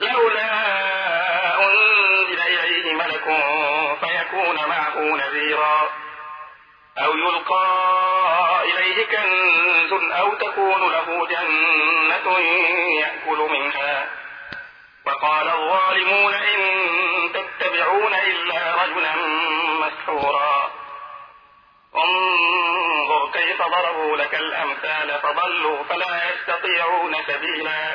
لولا أنزل إليه ملك فيكون معه نذيرا. أو يلقى إليه كنز أو تكون له جنة يأكل منها. وقال الظالمون إن تتبعون إلا رجلا مسحورا. انظر كيف ضربوا لك الأمثال فضلوا فلا يستطيعون سبيلا.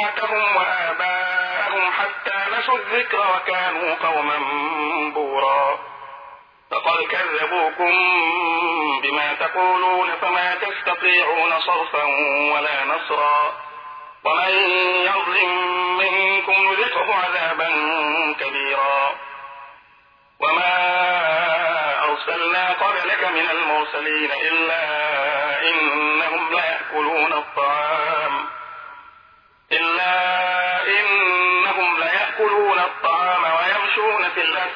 متعتهم وآباءهم حتى نسوا الذكر وكانوا قوما بورا. فقد كذبوكم بما تقولون فما تستطيعون صرفا ولا نصرا. ومن يظلم منكم نذقه عذابا كبيرا. وما أرسلنا قبلك من المرسلين إلا إنهم ليأكلون الطعام.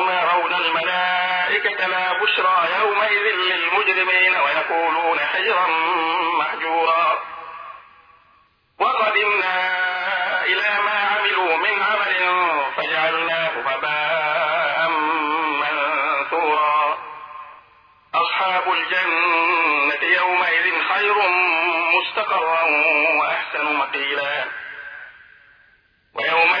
يوم يرون الملائكة لا بشرى يومئذ للمجرمين ويقولون حجرا محجورا وقدمنا إلى ما عملوا من عمل فجعلناه هباء منثورا. أصحاب الجنة يومئذ خير مستقرا وأحسن مقيلا.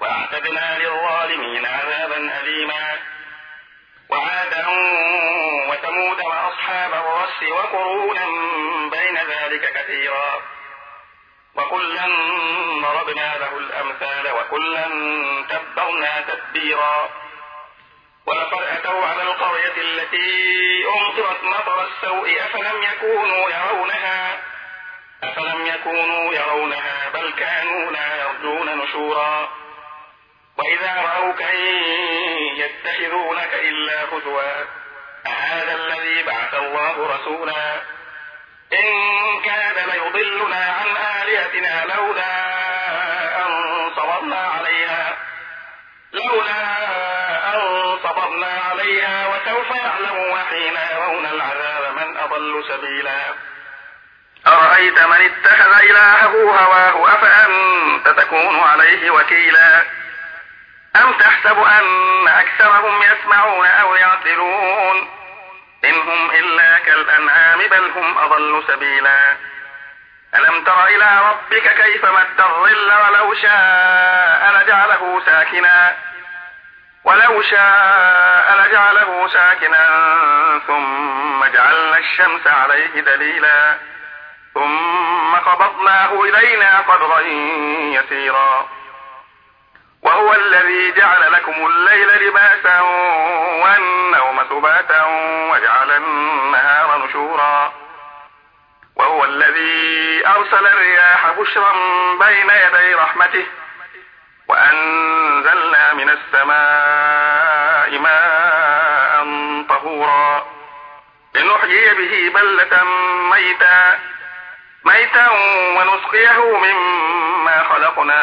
وأعتدنا للظالمين عذابا أليما. وعادا وثمود وأصحاب الرس وقرونا بين ذلك كثيرا. وكلا ضربنا له الأمثال وكلا تبرنا تتبيرا ولقد أتوا على القرية التي أمطرت مطر السوء أفلم يكونوا يرونها؟ أفلم يكونوا يرونها؟ بل كانوا لا يرجون نشورا. وإذا رأوك إن يتخذونك إلا هزوا أهذا الذي بعث الله رسولا؟ إن كان ليضلنا عن آلهتنا لولا أن صبرنا عليها لولا أن صبرنا عليها وسوف يعلمون حين يرون العذاب من أضل سبيلا. أرأيت من اتخذ إلهه هواه أفأنت تكون عليه وكيلا؟ أم تحسب أن أكثرهم يسمعون أو يعقلون؟ إن هم إلا كالأنعام بل هم أضل سبيلا. ألم تر إلى ربك كيف مد الظل ولو شاء لجعله ساكنا؟ ولو شاء لجعله ساكنا ثم جعلنا الشمس عليه دليلا. ثم قبضناه إلينا قبضا يسيرا. الذي جعل لكم الليل لباسا والنوم سباتا وجعل النهار نشورا. وهو الذي أرسل الرياح بشرا بين يدي رحمته وأنزلنا من السماء ماء طهورا. لنحيي به بلة ميتا ميتا ونسقيه مما خلقنا.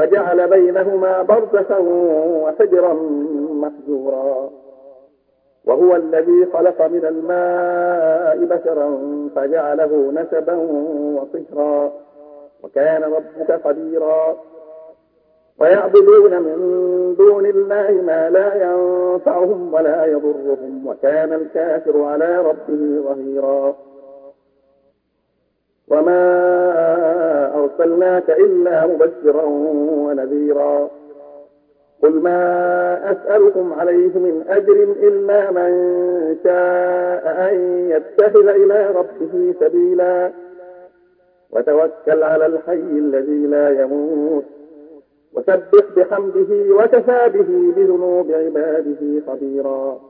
وجعل بينهما برزخا وحجرا محجورا. وهو الذي خلق من الماء بشرا فجعله نسبا وصهرا وكان ربك قديرا ويعبدون من دون الله ما لا ينفعهم ولا يضرهم. وكان الكافر على ربه ظهيرا. وما أرسلناك إلا مبشرا ونذيرا. قل ما أسألكم عليه من أجر إلا من شاء أن يتخذ إلى ربه سبيلا. وتوكل على الحي الذي لا يموت. وسبح بحمده وكفى به بذنوب عباده خبيرا.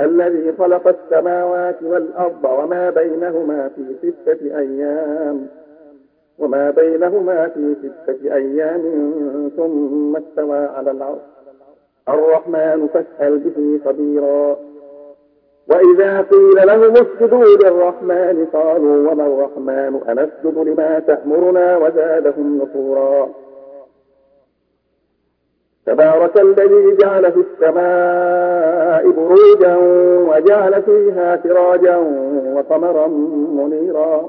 الذي خلق السماوات والأرض وما بينهما في ستة أيام. وما بينهما في ستة أيام ثم استوى على العرش. الرحمن فاسأل به خبيرا وإذا قيل لهم اسجدوا للرحمن قالوا وما الرحمن؟ أنسجد لما تأمرنا وزادهم نفورا. تبارك الذي جعل في السماء بروجا وجعل فيها سراجا وقمرا منيرا.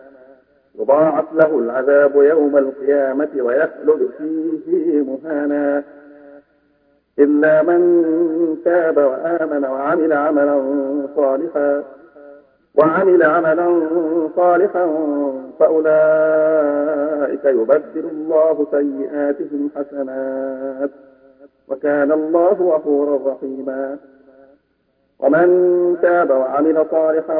يضاعف له العذاب يوم القيامة ويخلد فيه مهانا. إلا من تاب وآمن وعمل عملا صالحا وعمل عملا صالحا فأولئك يبدل الله سيئاتهم حسنات وكان الله غفورا رحيما. ومن تاب وعمل صالحا